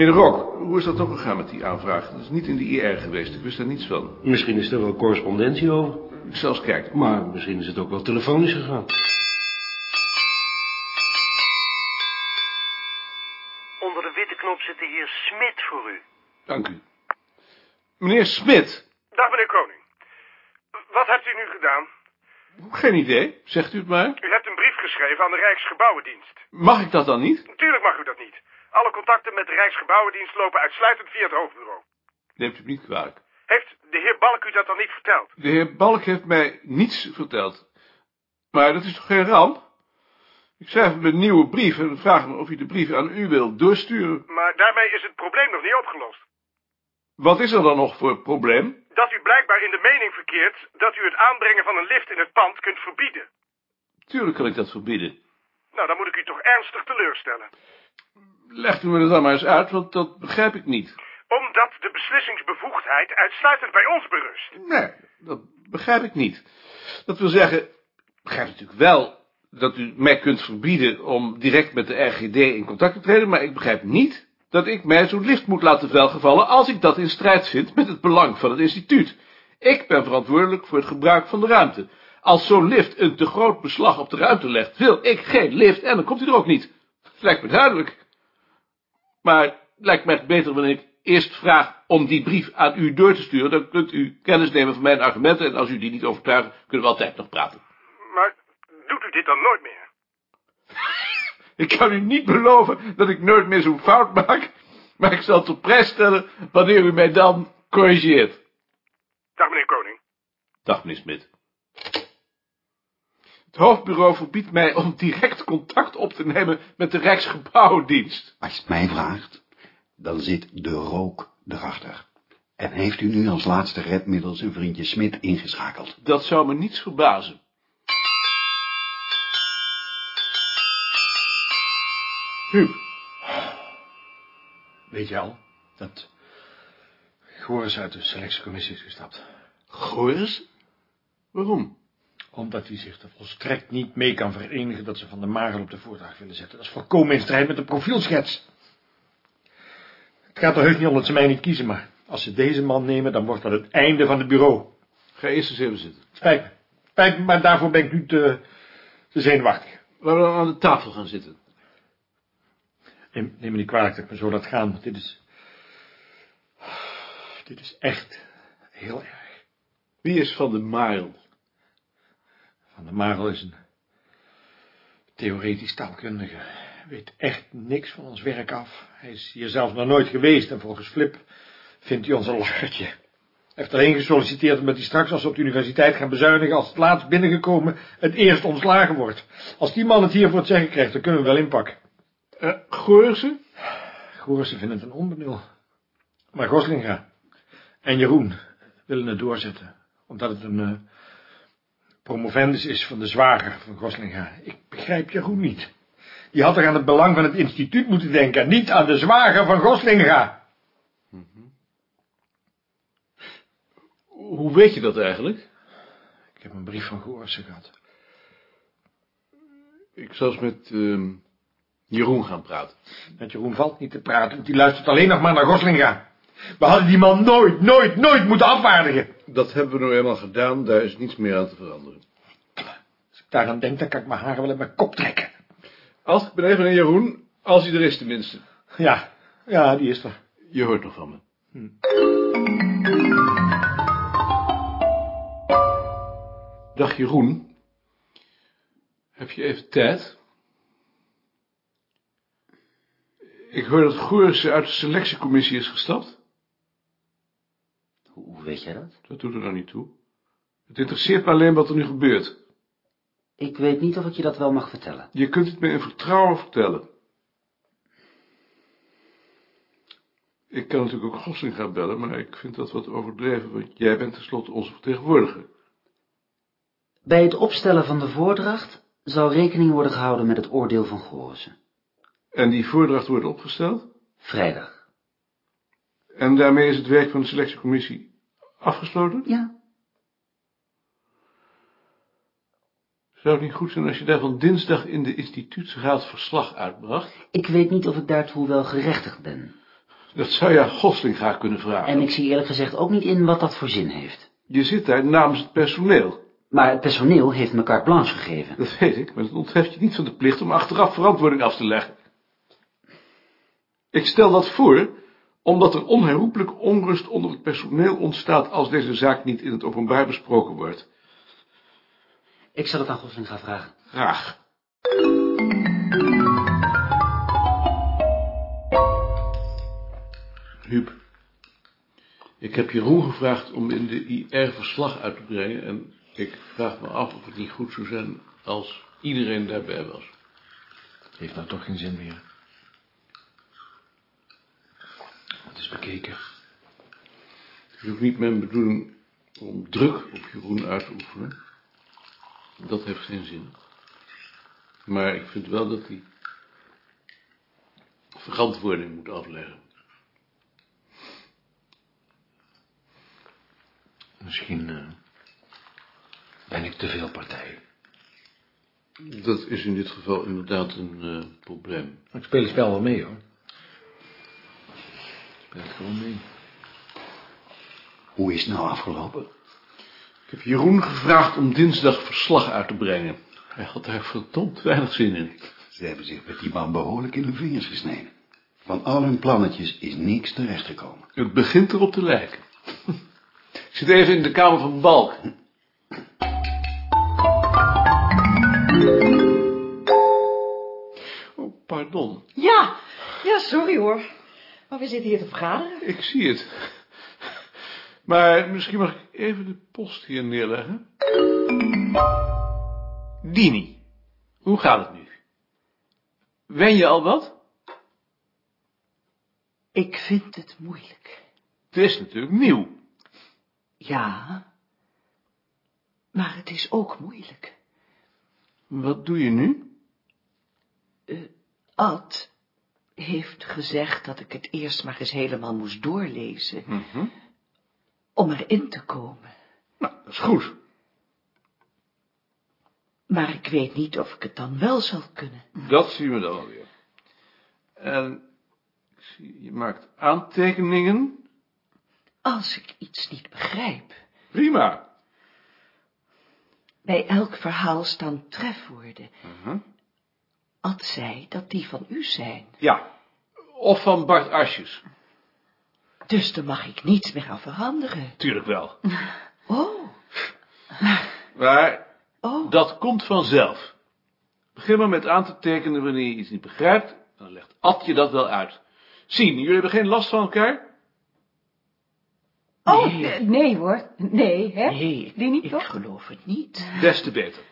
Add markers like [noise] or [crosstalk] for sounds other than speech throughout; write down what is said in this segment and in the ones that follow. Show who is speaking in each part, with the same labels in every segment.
Speaker 1: Meneer Rok, hoe is dat toch gegaan met die aanvraag? Dat is niet in de IR geweest, ik wist daar niets van.
Speaker 2: Misschien is er wel correspondentie over.
Speaker 1: Ik zal eens kijken.
Speaker 2: Maar misschien is het ook wel telefonisch gegaan.
Speaker 3: Onder de witte knop zit de heer Smit voor u.
Speaker 1: Dank u. Meneer Smit?
Speaker 4: Dag meneer Koning. Wat hebt u nu gedaan?
Speaker 1: Geen idee, zegt u het maar.
Speaker 4: U hebt een brief geschreven aan de Rijksgebouwendienst.
Speaker 1: Mag ik dat dan niet?
Speaker 4: Natuurlijk mag u dat niet. Alle contacten met de Rijksgebouwendienst lopen uitsluitend via het hoofdbureau.
Speaker 1: Neemt u niet kwalijk.
Speaker 4: Heeft de heer Balk u dat dan niet verteld?
Speaker 1: De heer Balk heeft mij niets verteld. Maar dat is toch geen ramp? Ik schrijf hem een nieuwe brief en vraag me of hij de brief aan u wil doorsturen.
Speaker 4: Maar daarmee is het probleem nog niet opgelost.
Speaker 1: Wat is er dan nog voor probleem?
Speaker 4: Dat u blijkbaar in de mening verkeert dat u het aanbrengen van een lift in het pand kunt verbieden.
Speaker 1: Tuurlijk kan ik dat verbieden.
Speaker 4: Nou, dan moet ik u toch ernstig teleurstellen.
Speaker 1: Legt u me dat dan maar eens uit, want dat begrijp ik niet.
Speaker 4: Omdat de beslissingsbevoegdheid uitsluitend bij ons berust.
Speaker 1: Nee, dat begrijp ik niet. Dat wil zeggen, ik begrijp natuurlijk wel dat u mij kunt verbieden om direct met de RGD in contact te treden, maar ik begrijp niet dat ik mij zo'n lift moet laten velgevallen als ik dat in strijd vind met het belang van het instituut. Ik ben verantwoordelijk voor het gebruik van de ruimte. Als zo'n lift een te groot beslag op de ruimte legt, wil ik geen lift en dan komt hij er ook niet. Lijkt me duidelijk. Maar het lijkt me echt beter wanneer ik eerst vraag om die brief aan u door te sturen. Dan kunt u kennis nemen van mijn argumenten en als u die niet overtuigen, kunnen we altijd nog praten.
Speaker 4: Maar doet u dit dan nooit meer? [laughs]
Speaker 1: Ik kan u niet beloven dat ik nooit meer zo'n fout maak, maar ik zal het op prijs stellen wanneer u mij dan corrigeert.
Speaker 4: Dag meneer Koning.
Speaker 1: Dag meneer Smit. Het hoofdbureau verbiedt mij om direct contact op te nemen met de Rijksgebouwdienst.
Speaker 5: Als je het mij vraagt, dan zit de rook erachter. En heeft u nu als laatste redmiddel zijn vriendje Smit ingeschakeld?
Speaker 1: Dat zou me niets verbazen. Huub,
Speaker 2: Weet je al dat Goris uit de selectiecommissie is gestapt?
Speaker 1: Goris? Waarom?
Speaker 2: Omdat hij zich er volstrekt niet mee kan verenigen dat ze Van der Marel op de voordracht willen zetten. Dat is volkomen in strijd met de profielschets. Het gaat er heus niet om dat ze mij niet kiezen, maar als ze deze man nemen, dan wordt dat het einde van het bureau.
Speaker 1: Ga eerst eens even zitten.
Speaker 2: Spijt me. Spijt me, maar daarvoor ben ik nu te, te zenuwachtig.
Speaker 1: Laten we dan aan de tafel gaan zitten.
Speaker 2: Neem, neem me niet kwalijk dat ik me zo laat gaan, want dit is... Dit is echt heel erg.
Speaker 1: Wie is Van der Marel?
Speaker 2: Van der Marel is een theoretisch taalkundige. Weet echt niks van ons werk af. Hij is hier zelfs nog nooit geweest en volgens Flip vindt hij ons een lachertje. Hij heeft erheen gesolliciteerd omdat hij straks als we op de universiteit gaan bezuinigen als het laatst binnengekomen het eerst ontslagen wordt. Als die man het hier voor het zeggen krijgt, dan kunnen we wel inpakken.
Speaker 1: Uh, Goorsen?
Speaker 2: Goorsen vindt het een onbenul. Maar Goslinga en Jeroen willen het doorzetten, omdat het een uh, promovendus is van de zwager van Goslinga. Ik begrijp Jeroen niet. Die had er aan het belang van het instituut moeten denken, niet aan de zwager van Goslinga.
Speaker 1: Mm -hmm. Hoe weet je dat eigenlijk?
Speaker 2: Ik heb een brief van Goorsen gehad.
Speaker 1: Ik zal eens met uh, Jeroen gaan praten.
Speaker 2: Met Jeroen valt niet te praten, want die luistert alleen nog maar naar Goslinga. We hadden die man nooit, nooit, nooit moeten afwaardigen.
Speaker 1: Dat hebben we nou eenmaal gedaan, daar is niets meer aan te veranderen.
Speaker 2: Als ik daaraan denk, dan kan ik mijn haren wel in mijn kop trekken.
Speaker 1: Als ik ben even naar Jeroen, als hij er is tenminste.
Speaker 2: Ja, ja, die is er.
Speaker 1: Je hoort nog van me. Hm. Dag Jeroen. Heb je even tijd? Ik hoor dat Goerissen uit de selectiecommissie is gestapt.
Speaker 6: Hoe weet jij dat?
Speaker 1: Dat doet er nou niet toe. Het interesseert me alleen wat er nu gebeurt.
Speaker 6: Ik weet niet of ik je dat wel mag vertellen.
Speaker 1: Je kunt het me in vertrouwen vertellen. Ik kan natuurlijk ook Gosling gaan bellen, maar ik vind dat wat overdreven, want jij bent tenslotte onze vertegenwoordiger.
Speaker 6: Bij het opstellen van de voordracht zal rekening worden gehouden met het oordeel van Goorsen.
Speaker 1: En die voordracht wordt opgesteld?
Speaker 6: Vrijdag.
Speaker 1: En daarmee is het werk van de selectiecommissie afgesloten?
Speaker 6: Ja.
Speaker 1: Zou het niet goed zijn als je daarvan dinsdag in de instituutsraad verslag uitbracht?
Speaker 6: Ik weet niet of ik daartoe wel gerechtigd ben.
Speaker 1: Dat zou je aan Gosling graag kunnen vragen.
Speaker 6: En ik zie eerlijk gezegd ook niet in wat dat voor zin heeft.
Speaker 1: Je zit daar namens het personeel.
Speaker 6: Maar het personeel heeft me carte blanche gegeven.
Speaker 1: Dat weet ik, maar dat ontheft je niet van de plicht om achteraf verantwoording af te leggen. Ik stel dat voor, omdat er onherroepelijk onrust onder het personeel ontstaat als deze zaak niet in het openbaar besproken wordt.
Speaker 6: Ik zal het aan Gosling gaan vragen.
Speaker 1: Graag. Huub, ik heb Jeroen gevraagd om in de IR verslag uit te brengen en ik vraag me af of het niet goed zou zijn als iedereen daarbij was.
Speaker 2: Heeft nou toch geen zin meer. Het is bekeken.
Speaker 1: Het is ook niet mijn bedoeling om druk op Jeroen uit te oefenen. Dat heeft geen zin. Maar ik vind wel dat hij verantwoording moet afleggen.
Speaker 2: Misschien eh, ben ik te veel partij.
Speaker 1: Dat is in dit geval inderdaad een eh, probleem.
Speaker 2: Ik speel het spel wel mee, hoor. Het gewoon mee.
Speaker 5: Hoe is het nou afgelopen?
Speaker 1: Ik heb Jeroen gevraagd om dinsdag verslag uit te brengen. Hij had daar verdomd weinig zin in.
Speaker 5: Ze hebben zich met die man behoorlijk in de vingers gesneden. Van al hun plannetjes is niks terechtgekomen.
Speaker 1: Het begint erop te lijken. Ik zit even in de kamer van Balk. Oh, pardon.
Speaker 7: Ja, ja, sorry hoor. Maar we zitten hier te vergaderen.
Speaker 1: Ik zie het. Maar misschien mag ik even de post hier neerleggen. Dini, hoe gaat het nu? Wen je al wat?
Speaker 7: Ik vind het moeilijk.
Speaker 1: Het is natuurlijk nieuw.
Speaker 7: Ja, maar het is ook moeilijk.
Speaker 1: Wat doe je nu?
Speaker 7: Ad heeft gezegd dat ik het eerst maar eens helemaal moest doorlezen,
Speaker 1: Mhm.
Speaker 7: om erin te komen.
Speaker 1: Nou, dat is goed.
Speaker 7: Maar ik weet niet of ik het dan wel zal kunnen.
Speaker 1: Dat zien we dan alweer. En ik zie, je maakt aantekeningen.
Speaker 7: Als ik iets niet begrijp.
Speaker 1: Prima.
Speaker 7: Bij elk verhaal staan trefwoorden.
Speaker 1: Mhm.
Speaker 7: Ad zei dat die van u zijn.
Speaker 1: Ja, of van Bart Asjes.
Speaker 7: Dus daar mag ik niets meer aan veranderen.
Speaker 1: Tuurlijk wel. [laughs]
Speaker 7: Oh,
Speaker 1: Maar
Speaker 7: oh.
Speaker 1: dat komt vanzelf. Begin maar met aan te tekenen wanneer je iets niet begrijpt. Dan legt Ad je dat wel uit. Zien, jullie hebben geen last van elkaar?
Speaker 8: Oh, Nee. nee, hoor. Nee, hè?
Speaker 7: Nee,
Speaker 8: Die niet,
Speaker 7: ik
Speaker 8: toch?
Speaker 7: geloof het niet.
Speaker 1: Des te beter.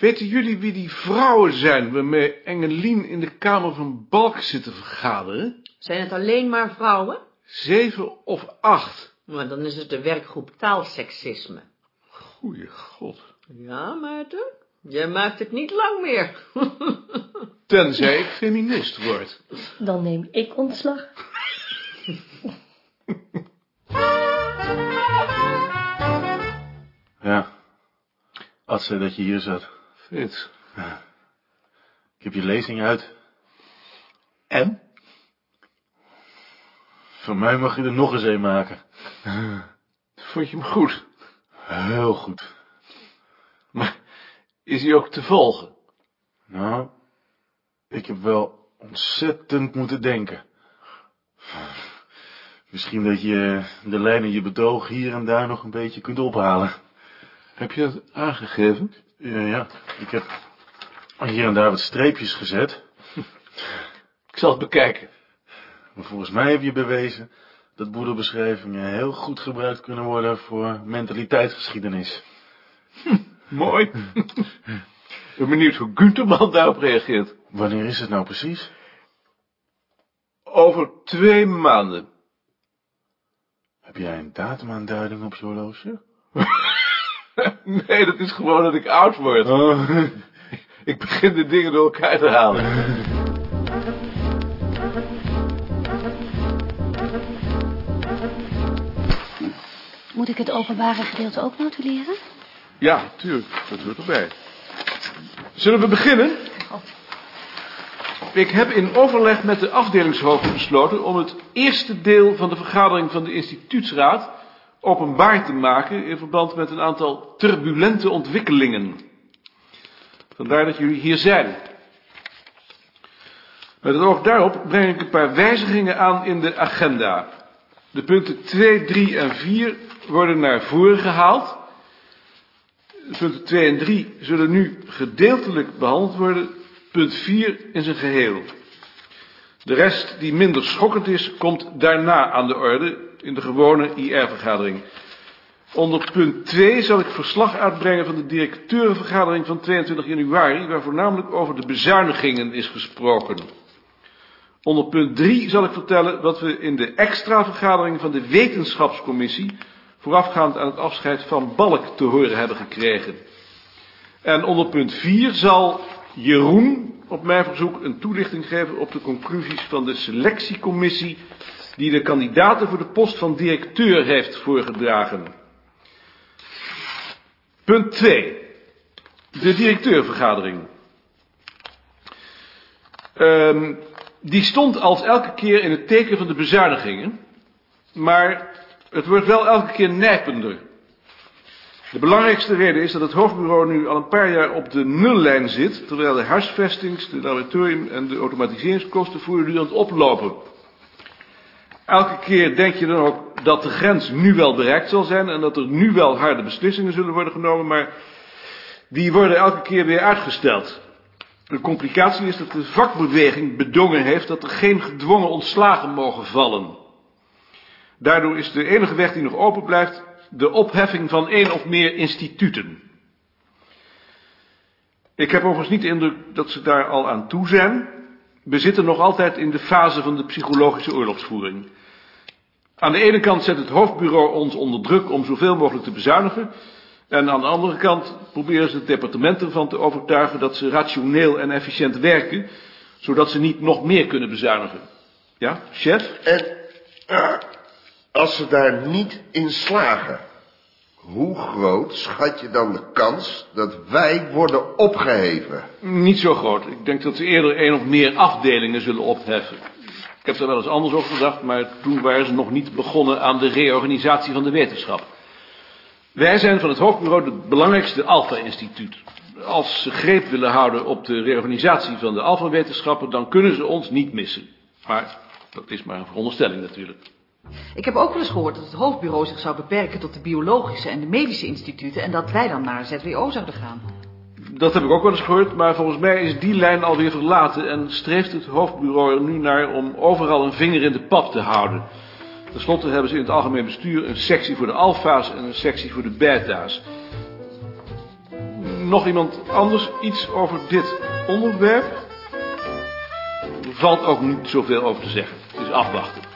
Speaker 1: Weten jullie wie die vrouwen zijn waarmee Engelien in de kamer van Balk zit te vergaderen?
Speaker 9: Zijn het alleen maar vrouwen?
Speaker 1: Zeven of acht?
Speaker 9: Maar dan is het de werkgroep taalseksisme.
Speaker 1: Goeie god.
Speaker 9: Ja, Maarten, jij maakt het niet lang meer. [laughs]
Speaker 1: Tenzij ik feminist word.
Speaker 8: Dan neem ik ontslag.
Speaker 10: Ja. Ad zei dat je hier zat.
Speaker 1: Frits.
Speaker 10: Ik heb je lezing uit.
Speaker 1: En?
Speaker 10: Van mij mag je er nog eens een maken.
Speaker 1: Vond je hem goed?
Speaker 10: Heel goed.
Speaker 1: Maar is hij ook te volgen?
Speaker 10: Nou, ik heb wel ontzettend moeten denken. Misschien dat je de lijn in je betoog hier en daar nog een beetje kunt ophalen.
Speaker 1: Heb je dat aangegeven?
Speaker 10: Ja, ja. Ik heb hier en daar wat streepjes gezet.
Speaker 1: Ik zal het bekijken.
Speaker 10: Maar volgens mij heb je bewezen dat boedelbeschrijvingen heel goed gebruikt kunnen worden voor mentaliteitsgeschiedenis. [laughs]
Speaker 1: Mooi. Ik ben benieuwd hoe Gunterman daarop reageert.
Speaker 10: Wanneer is het nou precies?
Speaker 1: Over twee maanden.
Speaker 10: Heb jij een datumaanduiding op je horloge? [laughs] [laughs]
Speaker 1: Nee, dat is gewoon dat ik oud word.
Speaker 10: Oh. [laughs]
Speaker 1: Ik begin de dingen door elkaar te halen.
Speaker 8: Moet ik het openbare gedeelte ook notuleren?
Speaker 1: Ja, tuurlijk. Dat hoort erbij. Zullen we beginnen? Ik heb in overleg met de afdelingshoofden besloten om het eerste deel van de vergadering van de instituutsraad openbaar te maken in verband met een aantal turbulente ontwikkelingen. Vandaar dat jullie hier zijn. Met het oog daarop breng ik een paar wijzigingen aan in de agenda. De punten 2, 3 en 4 worden naar voren gehaald. Punten 2 en 3 zullen nu gedeeltelijk behandeld worden. Punt 4 in zijn geheel. De rest, die minder schokkend is, komt daarna aan de orde in de gewone IR-vergadering. Onder punt 2 zal ik verslag uitbrengen van de directeurenvergadering van 22 januari, waar voornamelijk over de bezuinigingen is gesproken. Onder punt 3 zal ik vertellen wat we in de extra vergadering van de wetenschapscommissie voorafgaand aan het afscheid van Balk te horen hebben gekregen. En onder punt 4 zal Jeroen op mijn verzoek een toelichting geven op de conclusies van de selectiecommissie die de kandidaten voor de post van directeur heeft voorgedragen. Punt 2. De directeurvergadering. Um, die stond als elke keer in het teken van de bezuinigingen, maar het wordt wel elke keer nijpender. De belangrijkste reden is dat het hoofdbureau nu al een paar jaar op de nullijn zit, terwijl de huisvestings, de laboratorium en de automatiseringskosten voortdurend oplopen. Elke keer denk je dan ook dat de grens nu wel bereikt zal zijn en dat er nu wel harde beslissingen zullen worden genomen, maar die worden elke keer weer uitgesteld. De complicatie is dat de vakbeweging bedongen heeft dat er geen gedwongen ontslagen mogen vallen. Daardoor is de enige weg die nog open blijft de opheffing van één of meer instituten. Ik heb overigens niet de indruk dat ze daar al aan toe zijn. We zitten nog altijd in de fase van de psychologische oorlogsvoering. Aan de ene kant zet het hoofdbureau ons onder druk om zoveel mogelijk te bezuinigen. En aan de andere kant proberen ze het departement ervan te overtuigen dat ze rationeel en efficiënt werken, zodat ze niet nog meer kunnen bezuinigen. Ja, chef?
Speaker 11: En uh, als ze daar niet in slagen, hoe groot schat je dan de kans dat wij worden opgeheven?
Speaker 1: Niet zo groot. Ik denk dat ze eerder één of meer afdelingen zullen opheffen. Ik heb daar wel eens anders over gedacht, maar toen waren ze nog niet begonnen aan de reorganisatie van de wetenschap. Wij zijn van het hoofdbureau het belangrijkste Alpha-instituut. Als ze greep willen houden op de reorganisatie van de Alpha-wetenschappen, dan kunnen ze ons niet missen. Maar dat is maar een veronderstelling natuurlijk.
Speaker 12: Ik heb ook wel eens gehoord dat het hoofdbureau zich zou beperken tot de biologische en de medische instituten en dat wij dan naar ZWO zouden gaan.
Speaker 1: Dat heb ik ook wel eens gehoord, maar volgens mij is die lijn alweer verlaten en streeft het hoofdbureau er nu naar om overal een vinger in de pap te houden. Ten slotte hebben ze in het algemeen bestuur een sectie voor de alfa's en een sectie voor de beta's. Nog iemand anders iets over dit onderwerp? Er valt ook niet zoveel over te zeggen. Het is afwachten.